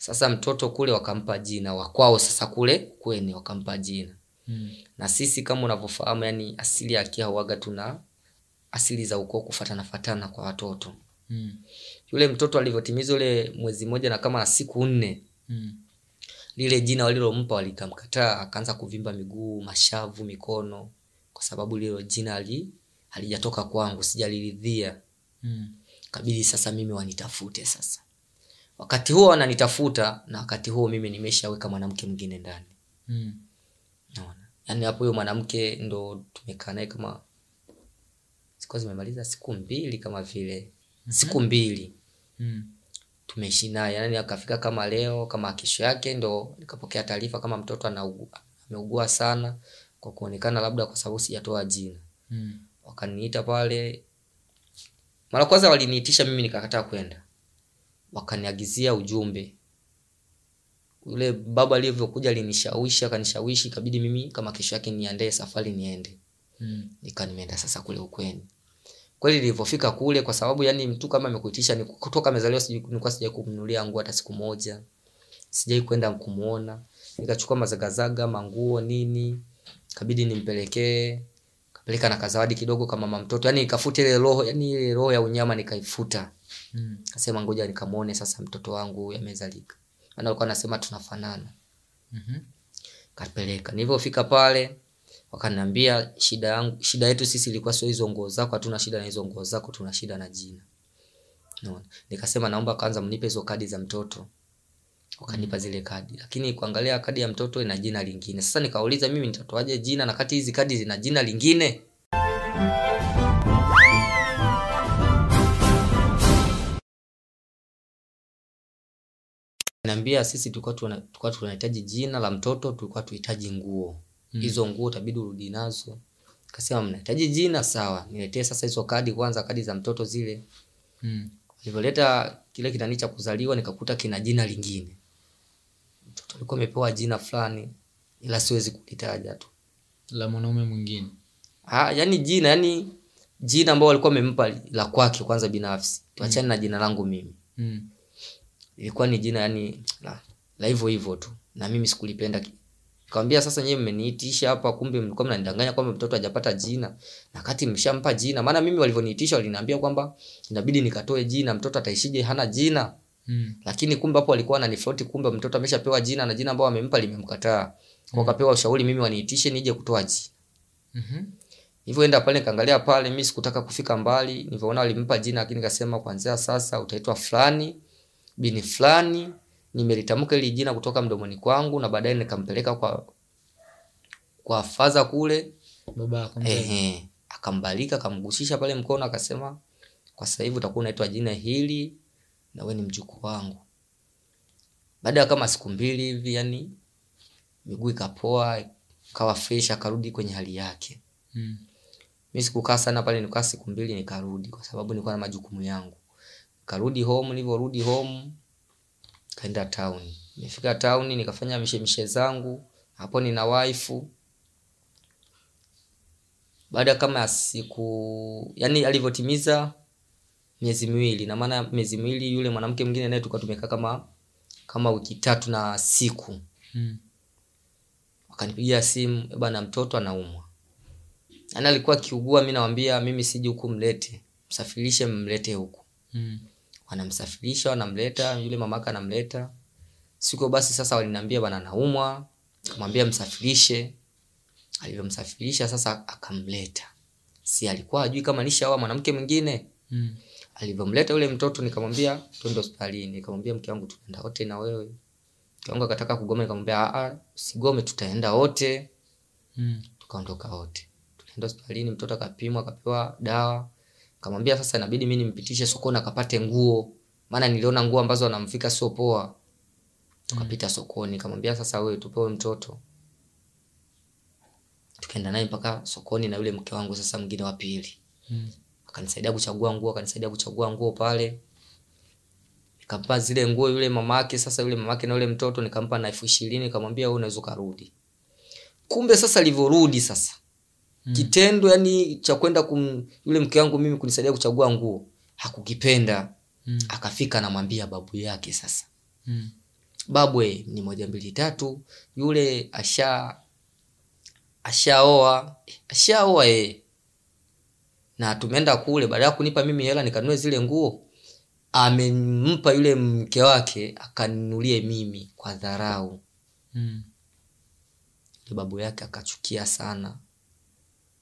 sasa mtoto kule wakampa jina wakwao sasa kule kweni wakampa jina hmm. na sisi kama unavyofahamu yani asili ya kia huaga tuna asili za ukoo kufatana fatana kwa watoto hmm. yule mtoto alivyotimiza ule mwezi mmoja na kama na siku nne hmm. lile jina walilompa walikamkataa akaanza kuvimba miguu mashavu mikono kwa sababu lilo jina ali halijatoka kwangu sijaliridhia hmm. kabidi sasa mimi wanitafute sasa wakati huo wananitafuta na wakati huo mimi nimeshaweka mwanamke mwingine ndani. Mm. naona yaani hapo huyo mwanamke ndo tumekaa naye kama sikuwa zimemaliza siku mbili kama vile. Siku mbili. Mm. tumeishi naye yani akafika kama leo kama kesho yake ndo nikapokea taarifa kama mtoto anaugua ameugua sana kwa kuonekana labda kwa sababu sijatoa jina. Mm. wakaniita pale. Mara kwanza waliniitisha mimi nikakataa kwenda wakaniagizia ujumbe. Ule baba alivyokuja alinishawishi akanishawishi ikabidi mimi kama kesho yake niandae safari niende. Mm. nika nimeenda sasa kule ukweni. Kweli nilivyofika kule kwa sababu yani mtu kama amekuitisha ni kutoka amezaliwa nilikuwa sijai kumnulia nguo hata siku moja. Sijai kwenda kumuona nikachukua mazagazaga manguo nini kabidi nimpelekee. Kapeleka na kazawadi kidogo kama mama mtoto. Yani ikafute ile roho yani ile roho ya unyama nikaifuta Mm. kasema ngoja nikamwone sasa mtoto wangu huyu amezalika maana alikuwa anasema tunafanana. Mhm. kapeleka. Nilivyofika pale wakaniambia shida yangu shida yetu sisi ilikuwa sio hizo nguo zako hatuna shida na hizo nguo zako tuna shida na jina. No. nikasema naomba kwanza mnipe hizo kadi za mtoto. Wakanipa zile kadi. Lakini kuangalia kadi ya mtoto ina jina lingine. Sasa nikauliza mimi nitatoaje jina na kati hizi kadi zina jina lingine niambia sisi tulikuwa tulikuwa tunahitaji jina la mtoto tulikuwa tuhitaji nguo. Hizo nguo utabidi urudi nazo. Kasema mnahitaji jina? Sawa. Niletee sasa hizo kadi kwanza kadi za mtoto zile. Mm. nilivyoleta kile kinani cha kuzaliwa nikakuta kina jina lingine. Mtoto alikuwa amepewa jina fulani ila siwezi kulitaja tu. La mwanaume mwingine. Ah, yani jina yani jina ambao walikuwa wamempa la kwake kwanza binafsi. Tuachane mm. na jina langu mimi. Mm. Ilikuwa ni jina yani la la hivyo hivyo tu. Na mimi sikulipenda. Nikamwambia sasa nyewe mmeniitisha hapa kumbe mlikuwa mnanidanganya kwamba mtoto hajapata jina. Na kati mshampa jina maana mimi walivyoniitisha waliniambia kwamba inabidi nikatoe jina mtoto ataishije hana jina. Mm. lakini kumbe hapo walikuwa wananifloti kumbe mtoto ameshapewa jina na jina ambao wamempa limemkataa. Kwa kapewa ushauri mimi waniitishe nije kutoa jina Mhm. enda pale nikaangalia pale mimi sikutaka kufika mbali. Nilivyoona walimpa jina lakini nikasema kuanzia sasa utaitwa fulani bini fulani nimelitamka hili jina kutoka mdomoni kwangu na baadaye nikampeleka kwa kwa faza kule. Baba ehe akambalika akamgusisha pale mkono akasema kwa sasa hivi utakuwa unaitwa jina hili na wewe ni mjukuu wangu. Baada ya kama siku mbili hivi yani miguu ikapoa kawa fresh akarudi kwenye hali yake. Mm. mi sikukaa sana pale nikaa siku mbili nikarudi kwa sababu nilikuwa na majukumu yangu karudi home nilivyorudi home kaenda town. Nimefika town nikafanya mishemishe zangu. Hapo nina wife. baada kama ya siku yani alivyotimiza miezi miwili. Na maana miezi miwili yule mwanamke mwingine naye tulikuwa tumekaa kama kama wiki tatu na siku. Mm. wakanipigia simu "Eh bana mtoto anaumwa. Yaani alikuwa akiugua mi nawambia mimi siji huku mlete. Msafirishe mlete huku. Mm. Wanamsafirisha wanamleta yule mamake anamleta. Siku basi sasa waliniambia bana naumwa kamwambia msafirishe alivyomsafirisha sasa akamleta. Si alikuwa ajui kama nishaoa mwanamke mwingine? Mm. alivyomleta yule mtoto nikamwambia twende hospitalini. Nikamwambia mke wangu tunaenda wote na wewe. Mke wangu akataka kugoma nikamwambia "Ah, ah, usigome tutaenda wote. Mm. tukaondoka wote. Tulienda hospitalini mtoto akapimwa akapewa dawa kamwambia sasa inabidi mi nimpitishe sokoni akapate nguo. Maana niliona nguo ambazo anamfika sio poa. Tukapita sokoni. Kamwambia sasa wewe tupewe mtoto. Tukaenda naye mpaka sokoni na yule mke wangu sasa mwingine wa pili. Mm. akanisaidia kuchagua nguo akanisaidia kuchagua nguo pale. Nikampa zile nguo yule mamake sasa yule mamake na yule mtoto nikampa na elfu ishirini. Nikamwambia wewe unaweza ukarudi. Kumbe sasa alivyorudi sasa mm. kitendo yani cha kwenda kum yule mke wangu mimi kunisaidia kuchagua nguo hakukipenda Mm. akafika anamwambia babu yake sasa Mm. babwe ni moja mbili tatu yule asha ashaoa ashaoa e na tumeenda kule baada ya kunipa mimi hela nikanue zile nguo amempa yule mke wake akaninulie mimi kwa dharau Mm. babu yake akachukia sana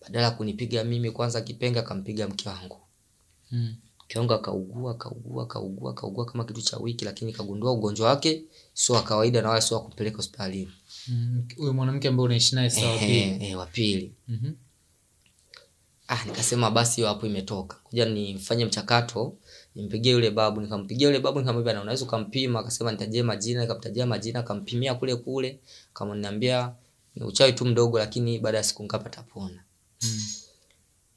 badala kunipiga mimi kwanza kipenga akampiga mke wangu. Mm. mke wangu akaugua akaugua akaugua akaugua kama kitu cha wiki lakini kagundua ugonjwa wake sio wa kawaida na wala sio wa kupeleka hospitalini. Mm. huyo mwanamke ambaye unaishi naye sawa eh, wa pili. Mhm. ah, nikasema basi hapo imetoka. Kuja nifanye mchakato nimpigie yule babu. Nikampigia yule babu nikamwambia na unaweza ukampima? Akasema nitajie majina. Nikamtajia majina akampimia kule kule. Kamniambia ni uchawi tu mdogo lakini baada ya siku ngapi atapona Mm.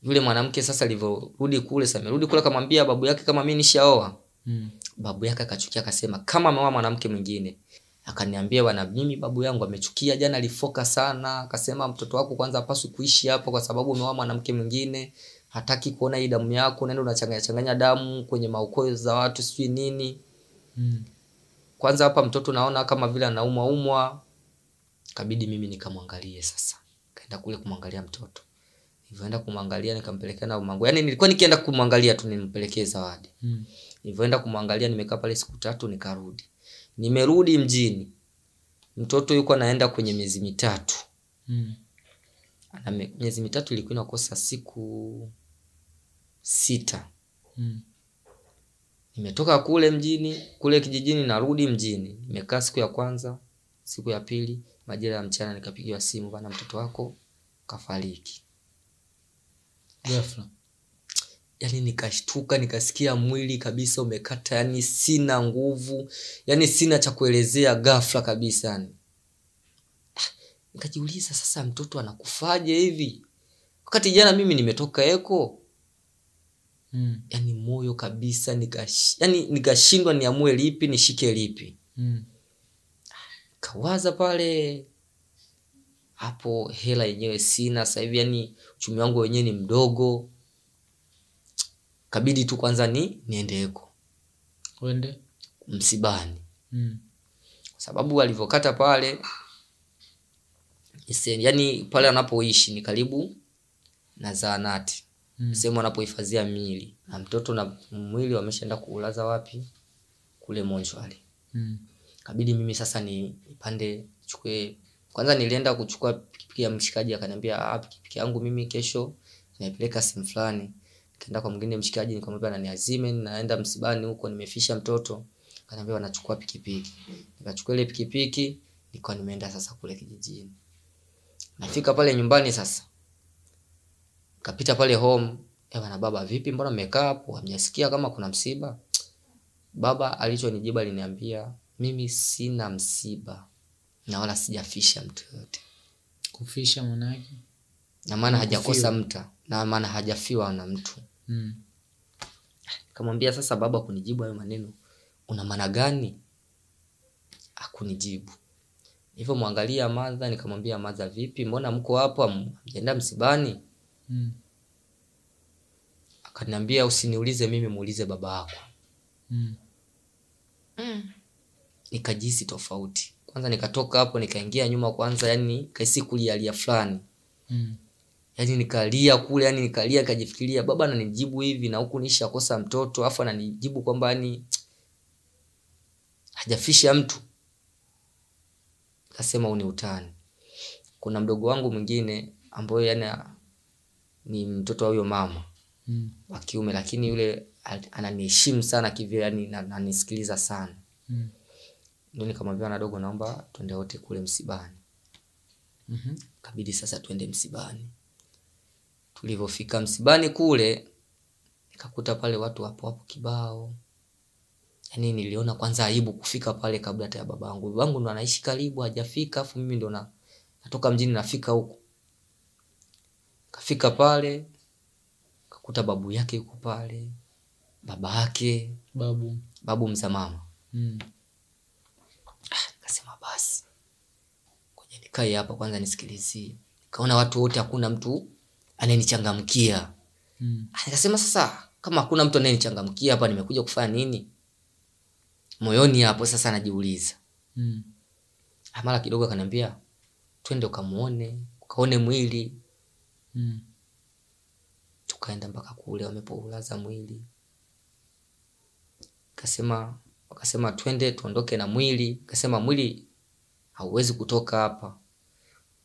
yule mwanamke sasa alivyorudi kule samerudi amerudi kule akamwambia babu yake kama mimi nishaoa. Mm. babu yake akachukia akasema kama ameoa mwanamke mwingine. Akaniambia bana mimi babu yangu amechukia jana alifoka sana. Akasema mtoto wako kwanza hapaswi kuishi hapa kwa sababu umeoa mwanamke mwingine. Hataki kuona hii damu yako unaenda unachanganya changanya damu kwenye maukoo za watu sijui nini. Mm. kwanza hapa mtoto naona kama vile anaumwa umwa. Kabidi mimi nikamwangalie sasa. Kaenda kule kumwangalia mtoto nilivyoenda kumwangalia nikampelekea na mangu yani nilikuwa nikienda kumwangalia tu nimpelekee zawadi. Mm. nilivyoenda kumwangalia nimekaa pale siku tatu nikarudi. Nimerudi mjini. Mtoto yuko anaenda kwenye miezi mitatu. Mm. ana miezi mitatu ilikuwa inakosa siku sita. Mm. nimetoka kule mjini kule kijijini narudi mjini. Nimekaa siku ya kwanza siku ya pili majira ya mchana nikapigiwa simu bana mtoto wako kafariki ghafla. Yani nikashtuka nikasikia mwili kabisa umekata yani sina nguvu yani sina cha kuelezea ghafla kabisa yani Ah, nikajiuliza sasa mtoto anakufaje hivi? Wakati jana mimi nimetoka eko. Mm. yani moyo kabisa nikash, yani nikashindwa niamue lipi nishike lipi. Mm. kawaza pale hapo hela yenyewe sina. Sasa hivi yani uchumi wangu wenyewe ni mdogo. Kabidi tu kwanza ni niende uende? Msibani. Mm. sababu alivyokata pale ise- yani pale anapoishi ni karibu na zaanati Mm. sehemu anapohifadhia mili na mtoto na mwili wameshaenda kuulaza wapi? Kule monchwali Mm. kabidi mimi sasa ni pande chukue kwanza nilienda kuchukua pikipiki ya mshikaji akaniambia ah, pikipiki yangu mimi kesho naipeleka sehemu fulani. Nikaenda kwa mwingine mshikaji nikamwambia naniazime naenda msibani huko nimefisha mtoto. Akaniambia wanachukua pikipiki. Nikachukua ile pikipiki nikawa nimeenda sasa kule kijijini. Nafika pale nyumbani sasa. Kapita pale home ewa na baba vipi? Mbona mmekaa hapo? Hamjasikia kama kuna msiba? Baba alichonijibu aliniambia mimi sina msiba na wala sijafisha mtu yoyote kufisha mwanake na maana hajakosa mta na maana hajafiwa na mtu. Mm. kamwambia sasa baba kunijibu hayo maneno una maana gani? Akunijibu hivyo mwangalia madha nikamwambia madha vipi? Mbona mko hapo? Ham- msibani? Mm. akaniambia usiniulize mimi muulize baba yako. Mm. mm. nikajisi tofauti kwanza nikatoka hapo nikaingia nyuma kwanza yani kaisi kulialia fulani Mm. yani nikalia kule yani nikalia kajifikiria, baba ananijibu hivi na huku nishakosa mtoto afu ananijibu kwamba yani hajafisha mtu kasema huu ni utani kuna mdogo wangu mwingine ambayo yani ni mtoto wa huyo mama Mm. wa kiume lakini yule ananiheshimu sana kivyo, yani na- ananisikiliza sana Mm. Ndio nikamwambia na dogo naomba twende wote kule msibani Mhm. kabidi sasa twende msibani tulivyofika msibani kule nikakuta pale watu wapo hapo kibao yaani niliona kwanza aibu kufika pale kabla hata ya babangu babangu ndo anaishi karibu hajafika afu mimi ndo na, natoka mjini nafika huko. kafika pale kakuta babu yake yuko pale baba yake babu babu mzamama mm. Kasema basi ngoja nikae hapa kwanza nisikilizie kaona watu wote hakuna mtu anayenichangamkia Mm. Nikasema sasa kama hakuna mtu anayenichangamkia hapa nimekuja kufanya nini moyoni hapo sasa najiuliza Mm. mara kidogo akaniambia twende ukamuone ukaone mwili Mm. tukaenda mpaka kule wamepoulaza mwili kasema wakasema twende tuondoke na mwili. Kasema mwili hauwezi kutoka hapa.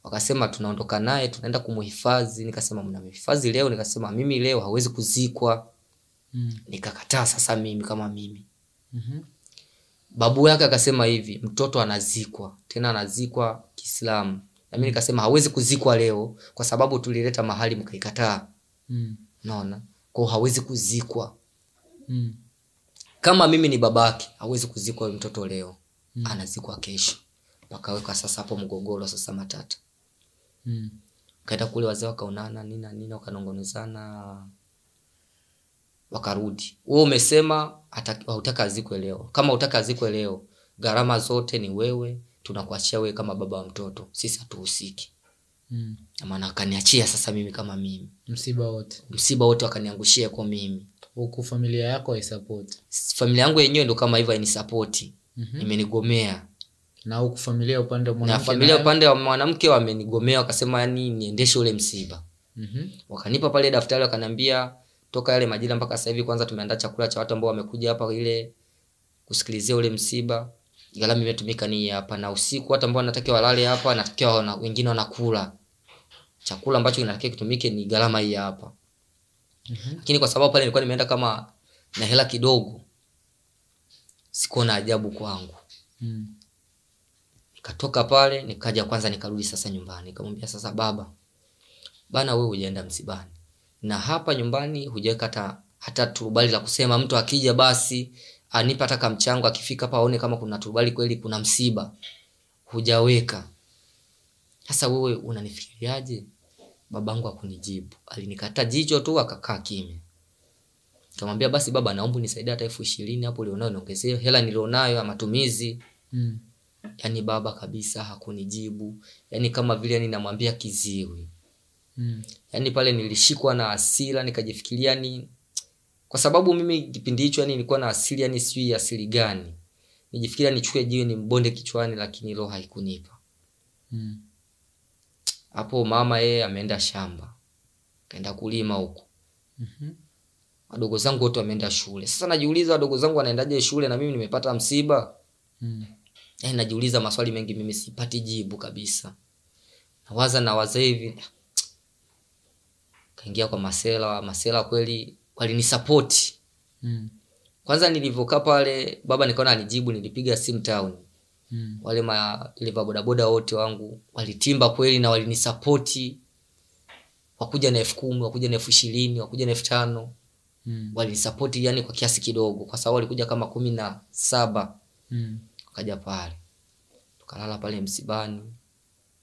Wakasema tunaondoka naye tunaenda kumuhifadhi. Nikasema mnamhifadhi leo? Nikasema mimi leo hawezi kuzikwa. Mm. nikakataa sasa mimi kama mimi. Mhm. babu yake akasema hivi mtoto anazikwa tena anazikwa kiislamu. Nami nikasema hawezi kuzikwa leo kwa sababu tulileta mahali mkaikataa. Mm. naona kwao hawezi kuzikwa. Mm. Kama mimi ni babake hawezi kuzikwa mtoto leo. Mm. anazikwa kesho. Pakaweka sasa hapo mgogoro sasa matata. Mm. kaenda kule wazee wakaonana nina na nini wakanongonezana. Wakarudi. Wewe umesema hautaka azikwe leo. Kama utaka azikwe leo gharama zote ni wewe. Tunakuachia wewe kama baba wa mtoto. Sisi hatuhusiki. Mm. Na maana akaniachia sasa mimi kama mimi. Msiba wote. Msiba wote wakaniangushia kwa mimi huku familia yako haisapoti? Familia yangu yenyewe ndo kama hivyo hainisapoti. Mhm. imenigomea. Na huku familia upande wa na familia upande wa mwanamke wamenigomea wakasema yani niendeshe ule msiba. Mhm. wakanipa pale daftari wakaniambia toka yale majira mpaka sasa hivi kwanza tumeandaa chakula cha watu ambao wamekuja hapa ile kusikilizia ule msiba. Gharama imetumika ni hapa na usiku watu ambao wanatakiwa walale hapa natakiwa wengine wanakula. Chakula ambacho kinatakiwa kitumike ni gharama hii hapa Mhm. lakini kwa sababu pale nilikuwa nimeenda kama na hela kidogo sikuona ajabu kwangu. Mm. nikatoka pale nikaja kwanza nikarudi sasa nyumbani. Nikamwambia sasa baba bana wewe hujaenda msibani. Na hapa nyumbani hujaweka hata hata turubali la kusema mtu akija basi anipe hata kamchango akifika hapa aone kama kuna turubali kweli kuna msiba. Hujaweka. Sasa wewe unanifikiriaje babangu akunijibu alinikata jicho tu akakaa kimya. Kamwambia basi baba naomba unisaidie hata elfu ishirini hapo ulionayo niongezee hela nilionayo ya matumizi. Mm. yani baba kabisa hakunijibu. Yani kama vile yani namwambia kiziwi. Mm. yani pale nilishikwa na asira nikajifikiria ni kwa sababu mimi kipindi hicho yani nilikuwa na asili yani sijui asili gani. Nijifikiria nichukue jiwe ni mbonde kichwani lakini roho haikunipa. Mm. Hapo mama yeye ameenda shamba kaenda kulima huko. Mhm. wadogo zangu wote wameenda shule. Sasa najiuliza wadogo zangu wanaendaje shule na mimi nimepata msiba? Mm. yani najiuliza maswali mengi mimi sipati jibu kabisa. Nawaza nawaza hivi. Kaingia kwa masela masela kweli walinisapoti. Mm. kwanza nilivyokaa pale baba nikaona anijibu nilipiga simu town Mm. wale madereva bodaboda wote wangu walitimba kweli na walinisapoti. Wakuja na elfu kumi wakuja na elfu ishirini wakuja na elfu tano. Mm. walinisapoti yani kwa kiasi kidogo kwa sababu walikuja kama kumi na saba. Mm. wakaja pale. Tukalala pale msibani.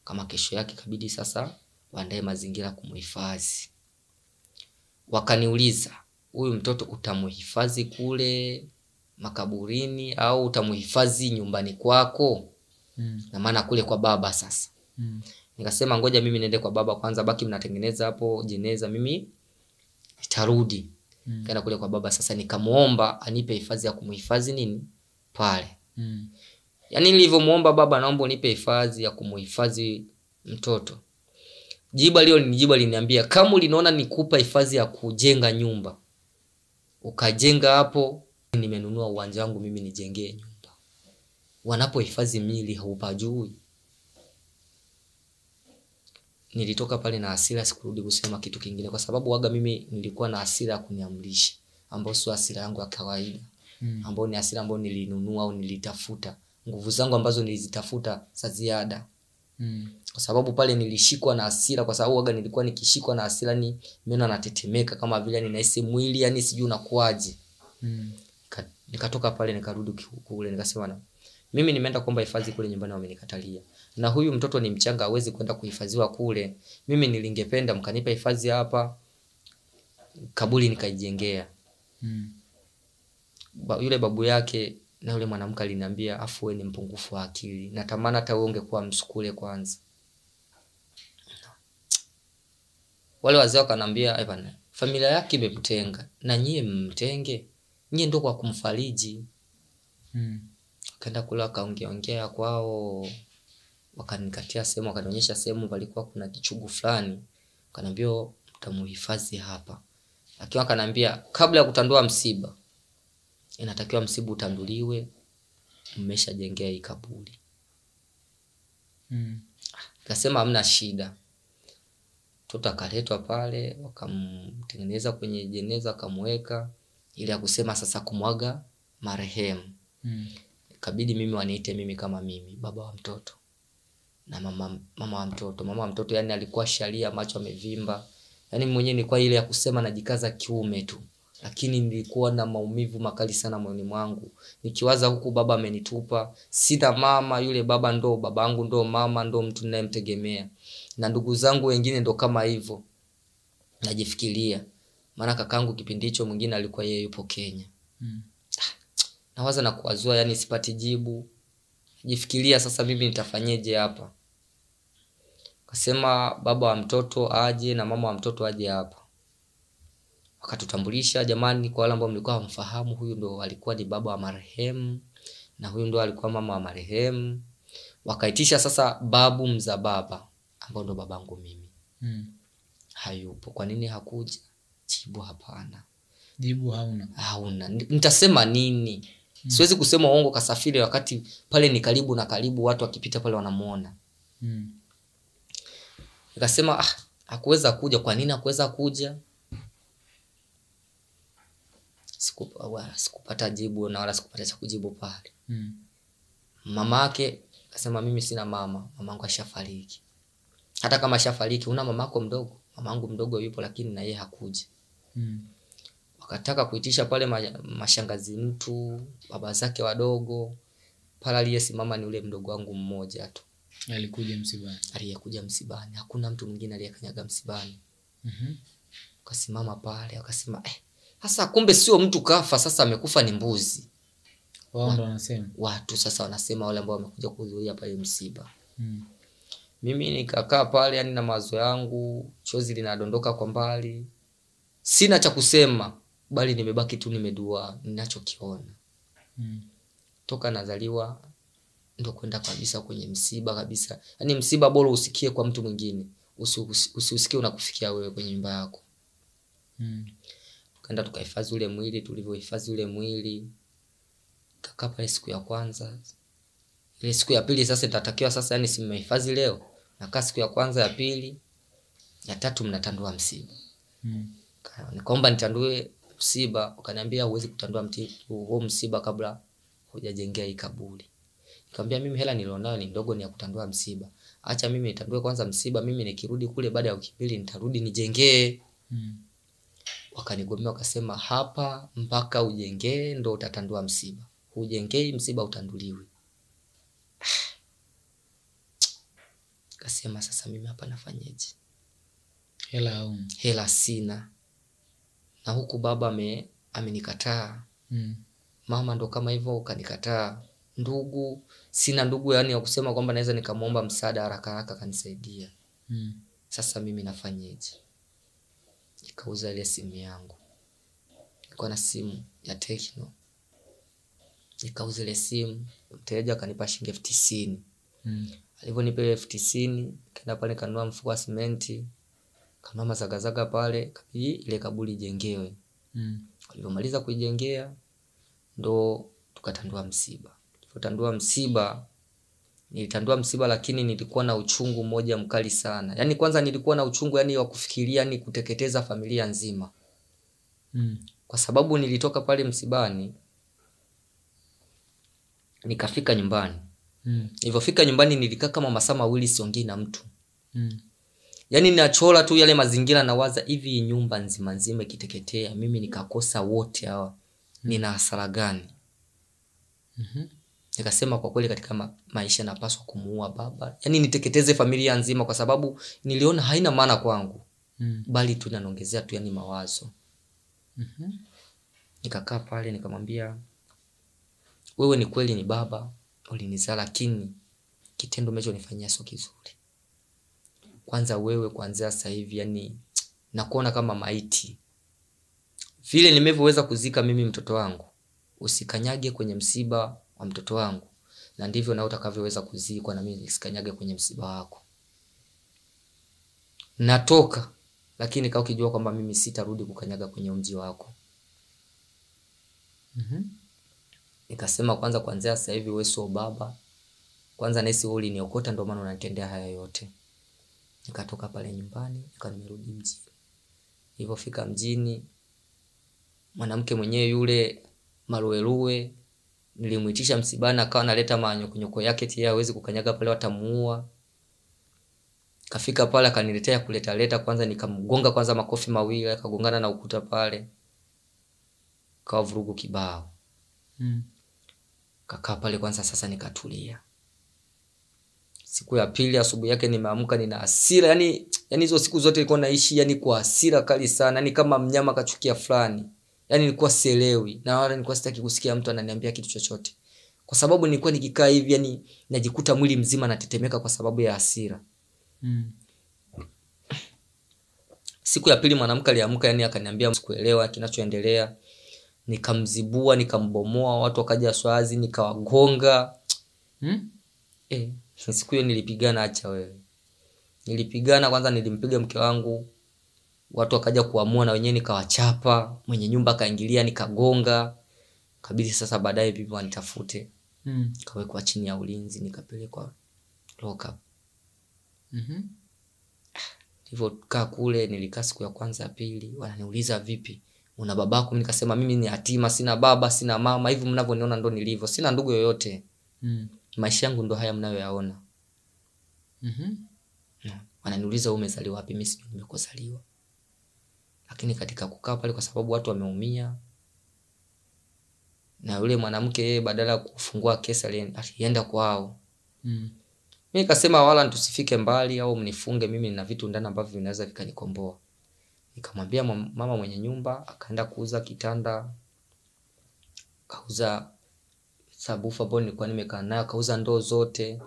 Kama kesho yake kabidi sasa waandae mazingira kumhifadhi kumuhifadhi. Wakaniuliza huyu mtoto utamuhifadhi kule makaburini au utamuhifadhi nyumbani kwako Mm. na maana kule kwa baba sasa Mm. nikasema ngoja mimi niende kwa baba kwanza baki mnatengeneza hapo jeneza mimi nitarudi Mm. kaenda kule kwa baba sasa nikamuomba anipe hifadhi ya kumuhifadhi nini pale Mm. yaani nilivyomuomba baba naomba unipe hifadhi ya kumuhifadhi mtoto jibu alilonijibu aliniambia kama ulinaona nikupa hifadhi ya kujenga nyumba ukajenga hapo nimenunua uwanja wangu mimi nijengee nyumba. Wanapohifadhi mili haupajui. Nilitoka pale na hasira sikurudi kusema kitu kingine. Kwa sababu waga mimi nilikuwa na hasira ya kuniamrisha. Ambayo sio hasira yangu ya kawaida. Mm. ambayo ni hasira ambayo nilinunua au nilitafuta. Nguvu zangu ambazo nilizitafuta za ziada. Mm. kwa sababu pale nilishikwa na hasira kwa sababu waga nilikuwa nikishikwa na hasira ni meno anatetemeka kama vile ninahisi mwili yani sijui unakuaje Mm. Nika- nikatoka pale nikarudi kule nikasema na mimi nimeenda kuomba hifadhi kule nyumbani wamenikatalia. Na huyu mtoto ni mchanga hawezi kwenda kuhifadhiwa kule. Mimi nilingependa mkanipa hifadhi hapa kaburi nikajengea Mm. ba, yule babu yake na yule mwanamke aliniambia afu wewe ni mpungufu wa akili. Natamani hata wewe ungekuwa msukule kwanza. Wale wazee wakanambia "Eh familia yake imemtenga. Na nyie mmtenge nyie ndo kwa kumfariji. Mm. kule wakaongeaongea kwao. Wakanikatia sehemu wakanionyesha sehemu palikuwa kuna kichugu fulani. Kanaambia mtamuhifadhi hapa. Lakini akanaambia kabla ya kutandua msiba inatakiwa msiba utanduliwe. Mmeshajengea hii kaburi. Mm. Nikasema hamna shida. Mtoto akaletwa pale, wakamtengeneza kwenye jeneza, wakamweka ili ya kusema sasa kumwaga marehemu. Mm. kabidi mimi waniite mimi kama mimi baba wa mtoto na mama, mama wa mtoto. Mama wa mtoto yani alikuwa shalia, macho amevimba, yani mwenyewe nilikuwa ile ya kusema najikaza kiume tu, lakini nilikuwa na maumivu makali sana moyoni mwangu, nikiwaza huku baba amenitupa, sina mama. Yule baba ndo babangu, ndo mama, ndo mtu ninayemtegemea, na ndugu zangu wengine ndo kama hivyo. Najifikiria maana kakangu kipindi hicho mwingine alikuwa yeye yupo Kenya, Mm. nawaza na kuwazua, yani sipati jibu. jifikiria sasa mimi nitafanyeje hapa. Kasema baba wa mtoto aje na mama wa mtoto aje hapa, wakatutambulisha. Jamani, kwa wale ambao mlikuwa hamfahamu, huyu ndo alikuwa ni baba wa marehemu na huyu ndo alikuwa mama wa marehemu. Wakaitisha sasa babu mza baba ambao ndo babangu mimi, Mm. hayupo. Kwa nini hakuja? Jibu hapana. Jibu hauna. hauna nitasema nini mm. siwezi kusema uongo kasafiri wakati pale ni karibu na karibu watu wakipita pale wanamuona Mm. nikasema ah, hakuweza kuja kwa nini hakuweza kuja Siku, wa- sikupata jibu na wala sikupata cha kujibu pale Mm. mama yake kasema mimi sina mama mamangu ashafariki hata kama ashafariki una mamako mdogo mamangu mdogo yupo lakini na yeye hakuja Mm. wakataka kuitisha pale ma- mashangazi mtu baba zake wadogo pale aliyesimama ni ule mdogo wangu mmoja tu Alikuja msibani. aliyekuja msibani hakuna mtu mwingine aliyekanyaga msibani Mhm. ukasimama pale wakasema eh, sasa kumbe sio mtu kafa sasa amekufa ni mbuzi Wao ndo wanasema. watu sasa wanasema wale ambao wamekuja kuhudhuria pale msiba Mm. mimi nikakaa pale yani na mawazo yangu chozi linadondoka kwa mbali sina cha kusema bali nimebaki tu nimedua ninachokiona. Mm. toka nazaliwa ndo kwenda kabisa kwenye msiba kabisa. Yaani msiba bora usikie kwa mtu mwingine. Usi- usi- usiusikie unakufikia wewe kwenye nyumba yako. Mm. tukaenda tukahifadhi ule mwili tulivyohifadhi ule mwili. Kakaa pale siku ya kwanza. Ile siku ya pili sasa nitatakiwa sasa yani simehifadhi leo nakaa siku ya kwanza ya pili ya tatu mnatandua msiba. Mm. Ka- nikaomba nitandue msiba ukaniambia huwezi kutandua mti huo msiba kabla hujajengea hii kaburi. Nikamwambia mimi hela nilionayo ni ndogo ni ya kutandua msiba. Acha mimi nitandue kwanza msiba mimi nikirudi kule baada ya wiki mbili nitarudi nijengee. Mm. wakanigomea wakasema hapa mpaka ujengee ndo utatandua msiba. Hujengei msiba utanduliwi. Kasema sasa mimi hapa nafanyeje? Hela hela sina na huku baba ame, amenikataa. Mm. mama ndo kama hivyo kanikataa ndugu sina ndugu yani ya kusema kwamba naweza nikamwomba msaada haraka haraka kanisaidia Mm. sasa mimi nafanyeje? Nikauza ile simu yangu. Nilikuwa na simu ya tekno nikauza ile simu mteja akanipa shilingi elfu tisini. Mm. alivyonipa ile elfu tisini kaenda pale kanunua mfuko wa simenti kanunua mazagazaga pale kabidi ile kaburi ijengewe Mm. walivyomaliza kuijengea ndo tukatandua msiba tulivyotandua msiba nilitandua msiba lakini nilikuwa na uchungu mmoja mkali sana yaani kwanza nilikuwa na uchungu yani wa kufikiria yani kuteketeza familia nzima Mm. kwa sababu nilitoka pale msibani nikafika nyumbani Mm. nilivyofika nyumbani nilikaa kama masaa mawili siongei na mtu Mm. Yaani nachola tu yale mazingira nawaza hivi nyumba nzima nzima ikiteketea mimi nikakosa wote hawa nina hasara gani mm -hmm. nikasema kwa kweli katika ma maisha napaswa kumuua baba yani niteketeze familia nzima kwa sababu niliona haina maana kwangu Mm. bali tu nanongezea tu yani mawazo Mhm. nikakaa pale nikamwambia wewe ni kweli ni baba ulinizaa lakini kitendo umechonifanyia sio kizuri kwanza wewe kuanzia sasa hivi yani nakuona kama maiti. Vile nimevyoweza kuzika mimi mtoto wangu usikanyage kwenye msiba wa mtoto wangu. Na ndivyo na utakavyoweza kuzikwa na mimi nisikanyage kwenye msiba wako. Natoka lakini kaa ukijua kwamba mimi sitarudi kukanyaga kwenye mji wako. Mhm. nikasema kwanza kwanzia sasa hivi wewe sio baba. Kwanza nahisi wewe uliniokota ndio maana unatendea haya yote nikatoka pale nyumbani nika nimerudi mjini nilivyofika mjini mwanamke mwenyewe yule maruerue nilimwitisha msibani akawa analeta manyokonyoko yake tia hawezi kukanyaga pale watamuua. Kafika pale akaniletea kuleta leta kwanza nikamgonga kwanza makofi mawili akagongana na ukuta pale. Kawa vurugu kibao. Mm. kakaa pale kwanza sasa nikatulia siku ya pili asubuhi yake nimeamka nina hasira. Yani yani hizo siku zote nilikuwa naishi yani kwa hasira kali sana. Yani kama mnyama kachukia fulani. Yani nilikuwa sielewi. Na wala nilikuwa sitaki kusikia mtu ananiambia kitu chochote. Kwa sababu nilikuwa nikikaa hivi yani najikuta mwili mzima natetemeka kwa sababu ya hasira. Mm. siku ya pili mwanamke aliamka yani akaniambia sikuelewa kinachoendelea. Nikamzibua nikambomoa watu wakaja swazi nikawagonga. Mm. Eh, siku hiyo nilipigana, acha wewe. Nilipigana kwanza, nilimpiga mke wangu, watu wakaja kuamua na wenyewe, nikawachapa. Mwenye nyumba kaingilia nikagonga. Kabidi sasa baadaye vipi wanitafute, Mm. kawekwa chini ya ulinzi, nikapelekwa lock up. Mhm. Nilivyokaa kule, nilikaa siku ya kwanza, ya pili, wananiuliza vipi, una babako? Mimi nikasema mimi ni yatima, sina baba, sina mama, hivi mnavyoniona ndo nilivyo, sina ndugu yoyote. Mm. Maisha yangu ndo haya mnayoyaona. Mhm. No. wananiuliza umezaliwa wapi mimi sijui nimekozaliwa lakini katika kukaa pale kwa sababu watu wameumia na yule mwanamke yeye badala ya kufungua kesi alien- alienda kwao Mm. mi nikasema wala tusifike mbali au mnifunge mimi nina vitu ndani ambavyo vinaweza vikanikomboa nikamwambia mama mwenye nyumba akaenda kuuza kitanda kauza sabufu ambayo nilikuwa nimekaa nayo akauza ndoo zote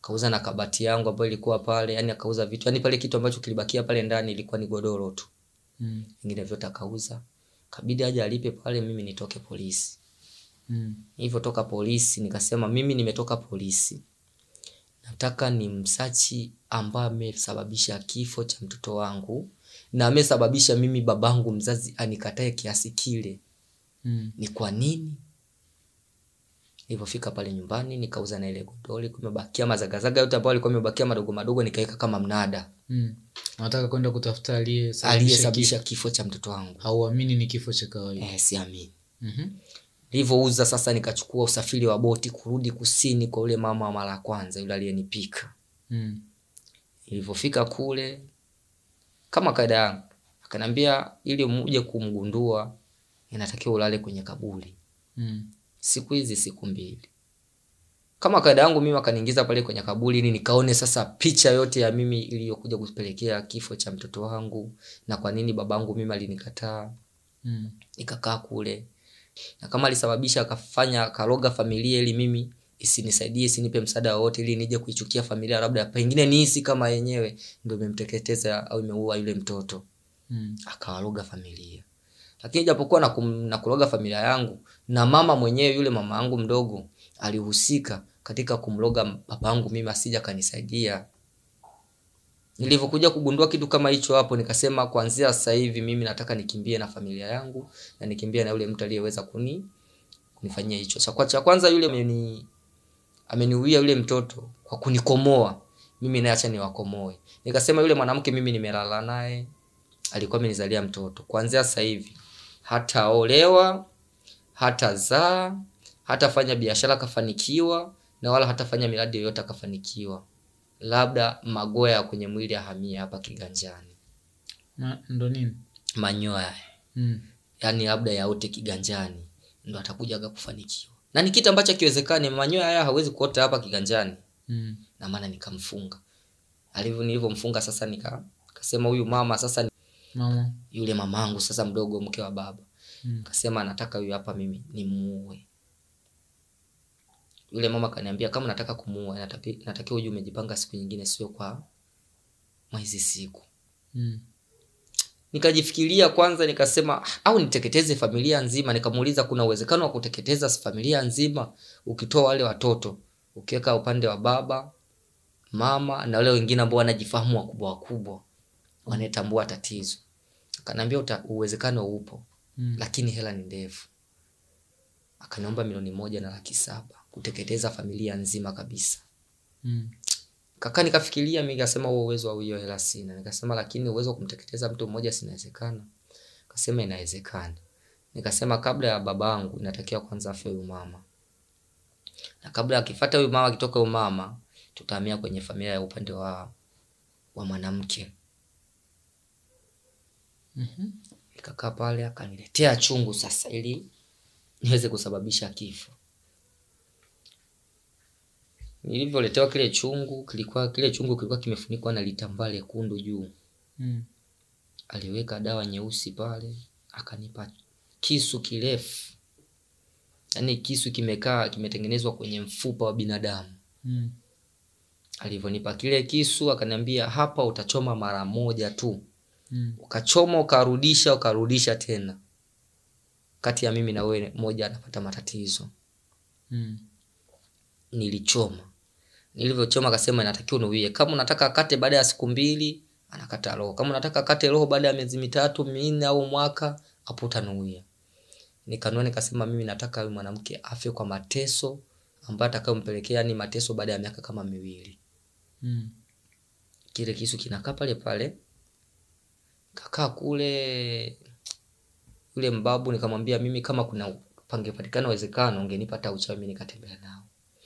kauza na kabati yangu ambayo ilikuwa pale yani akauza vitu yani pale kitu ambacho kilibakia pale ndani ilikuwa ni godoro tu Mm. vingine vyote akauza kabidi aje alipe pale mimi nitoke polisi Mm. toka polisi nikasema mimi nimetoka polisi nataka ni msachi ambaye amesababisha kifo cha mtoto wangu na amesababisha mimi babangu mzazi anikatae kiasi kile Mm. ni kwa nini nilivyofika pale nyumbani nikauza na ile godoli, kumebakia mazagazaga yote ambayo alikuwa amebakia madogo madogo nikaweka kama mnada Mm. nataka kwenda kutafuta aliyesababisha kifo cha mtoto wangu hauamini ni kifo cha kawaida eh, siamini Mhm. nilivyouza sasa nikachukua usafiri wa boti kurudi kusini kwa yule mama wa mara ya kwanza yule aliyenipika Mm. nilivyofika kule kama kaida yangu akaniambia ili muje kumgundua inatakiwa ulale kwenye kaburi Mm. Siku hizi siku mbili. Kama kaida yangu mimi akaniingiza pale kwenye kaburi ili nikaone sasa picha yote ya mimi iliyokuja kupelekea kifo cha mtoto wangu na kwa nini babangu mimi alinikataa. Mm. nikakaa kule. Na kama alisababisha akafanya akaroga familia ili mimi isinisaidie isinipe msaada wowote ili nije kuichukia familia labda pengine nihisi kama yenyewe ndio imemteketeza au imeua yule mtoto. Mm. akawaroga familia. Lakini japokuwa na, kum, na kuroga familia yangu na mama mwenyewe yule mama yangu mdogo alihusika katika kumloga baba yangu mimi asija kanisaidia nilivyokuja kugundua kitu kama hicho hapo nikasema kuanzia sasa hivi mimi nataka nikimbie na familia yangu na nikimbie na yule mtu aliyeweza kuni kunifanyia hicho. Cha kwa- cha kwanza yule ameni ameniuia yule mtoto kwa kunikomoa. Mimi naye acha niwakomoe. Nikasema yule mwanamke mimi nimelala naye alikuwa amenizalia mtoto. Kuanzia sasa hivi hataolewa hatazaa hatafanya biashara akafanikiwa na wala hatafanya miradi yoyote akafanikiwa. Labda magoya kwenye mwili ahamia hapa kiganjani. Ma- ndo nini? Manyoya. Mm. yani labda yaote kiganjani ndo atakuja kufanikiwa. Na ni kitu ambacho akiwezekani manyoya haya hawezi kuota hapa kiganjani. Mm. na maana nikamfunga. Alivyo nilivyomfunga sasa nika kasema huyu mama sasa ni- mama. yule mamangu sasa mdogo mke wa baba Mm. kasema nataka huyu hapa mimi nimuue yule mama kaniambia kama nataka kumuua natakiwa uje umejipanga siku nyingine sio kwa mwezi siku Mm. nikajifikiria kwanza nikasema "Ah, au niteketeze familia nzima nikamuuliza kuna uwezekano wa kuteketeza familia nzima ukitoa wale watoto ukiweka upande wa baba mama na wale wengine ambao wanajifahamu wakubwa wakubwa wanaetambua tatizo akaniambia uwezekano upo Mm. lakini hela ni ndefu. Akaniomba milioni moja na laki saba kuteketeza familia nzima kabisa. Mm. kaka nikafikiria mi kasema huo uwezo auiyo hiyo hela sina. Nikasema lakini uwezo wa kumteketeza mtu mmoja sinawezekana. Kasema inawezekana. Nikasema kabla ya babangu inatakiwa kwanza afya huyu mama. Na kabla akifata huyu mama akitoka huyu mama tutahamia kwenye familia ya upande wa wa mwanamke. Mhm. Nikakaa pale akaniletea chungu sasa ili niweze kusababisha kifo. Nilivyoletewa kile chungu kilikuwa kile chungu kilikuwa kimefunikwa na litambaa lekundu juu. Mm. aliweka dawa nyeusi pale akanipa kisu kirefu. Yaani kisu kimekaa kimetengenezwa kwenye mfupa wa binadamu. Mm. alivyonipa kile kisu akaniambia hapa utachoma mara moja tu Mm. ukachoma ukarudisha ukarudisha tena. Kati ya mimi na wewe mmoja anapata matatizo. Mm. nilichoma. Nilivyochoma akasema inatakiwa unuie kama unataka akate baada ya siku mbili anakata roho. Kama unataka akate roho baada ya miezi mitatu minne au mwaka hapo utanuia nikanua nikasema mimi nataka huyu mwanamke afe kwa mateso ambayo atakayompelekea ni mateso baada ya miaka kama miwili. Mm. kile kisu kinakaa pale pale kakaa kule yule mbabu nikamwambia mimi kama kuna pangepatikana uwezekano ungenipa hata uchawi mimi nikatembea nao.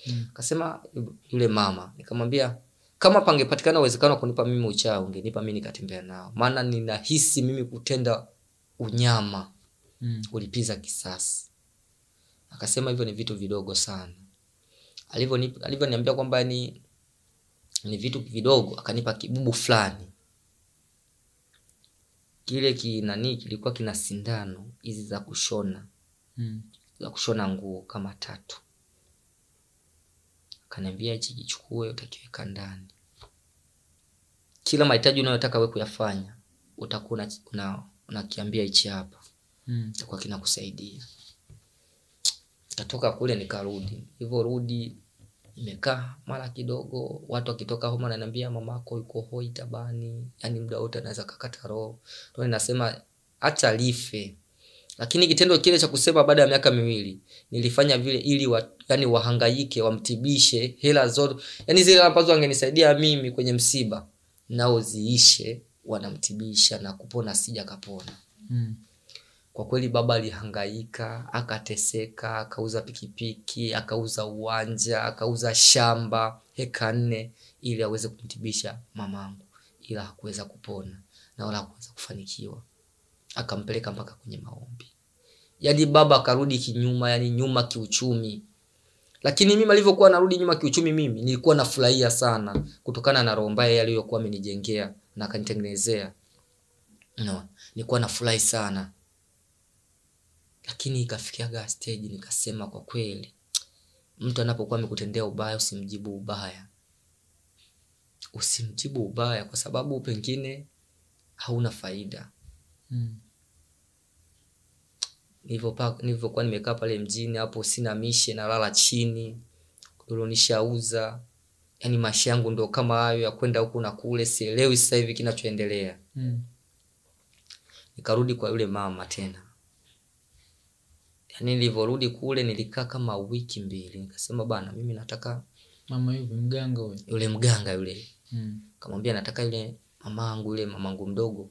Mm. akasema yule mama nikamwambia kama pangepatikana uwezekano kunipa mimi uchawi ungenipa mimi nikatembea nao. Maana ninahisi mimi kutenda unyama Mm. ulipiza kisasi. Akasema hivyo ni vitu vidogo sana. Alivyoniambia kwamba ni ni vitu vidogo akanipa kibubu fulani kile kinani kilikuwa kina sindano hizi za kushona. Mm. za kushona nguo kama tatu. Akaniambia hichi kichukue utakiweka ndani. Kila mahitaji unayotaka we kuyafanya utakuwa una- una- unakiambia hichi hapa. Mm. kwa kinakusaidia. Katoka kule nikarudi. Hivyo rudi nimekaa mara kidogo watu wakitoka homa nanambia mamako yuko hoi tabani. Yani muda wote anaweza kakata roho. Ndio ninasema hata life. Lakini kitendo kile cha kusema baada ya miaka miwili nilifanya vile ili wa, yani wahangaike wamtibishe hela zote. Yani zile ambazo wangenisaidia mimi kwenye msiba nao ziishe wanamtibisha na kupona sija kapona. Mm. Kwa kweli baba alihangaika akateseka akauza pikipiki akauza uwanja akauza shamba heka nne ili aweze kumtibisha mamangu ila hakuweza kupona na wala hakuweza kufanikiwa. Akampeleka mpaka kwenye maombi. Yaani baba akarudi kinyuma yani nyuma kiuchumi. Lakini mimi alivyokuwa narudi nyuma kiuchumi mimi nilikuwa nafurahia sana kutokana na roho mbaya aliyokuwa amenijengea na akanitengenezea. No, nilikuwa nafurahi sana lakini ikafikiaga stage nikasema kwa kweli mtu anapokuwa amekutendea ubaya usimjibu ubaya. Usimjibu ubaya kwa sababu pengine hauna faida. Mm. nilivyokuwa nimekaa pale mjini hapo sina mishe nalala chini ulionishauza nishauza. Yani maisha yangu ndo kama hayo ya kwenda huku na kule sielewi sasa hivi kinachoendelea. Mm. nikarudi kwa yule mama tena yaani nilivyorudi kule nilikaa kama wiki mbili. Nikasema bana mimi nataka mama yupi? Mganga yule mganga yule. Mm. kamwambia nataka yule mamangu yule mamangu mdogo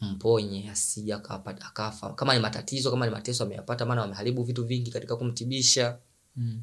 mponye asija akafa. Kama ni matatizo kama ni mateso ameyapata maana wameharibu vitu vingi katika kumtibisha. Mm.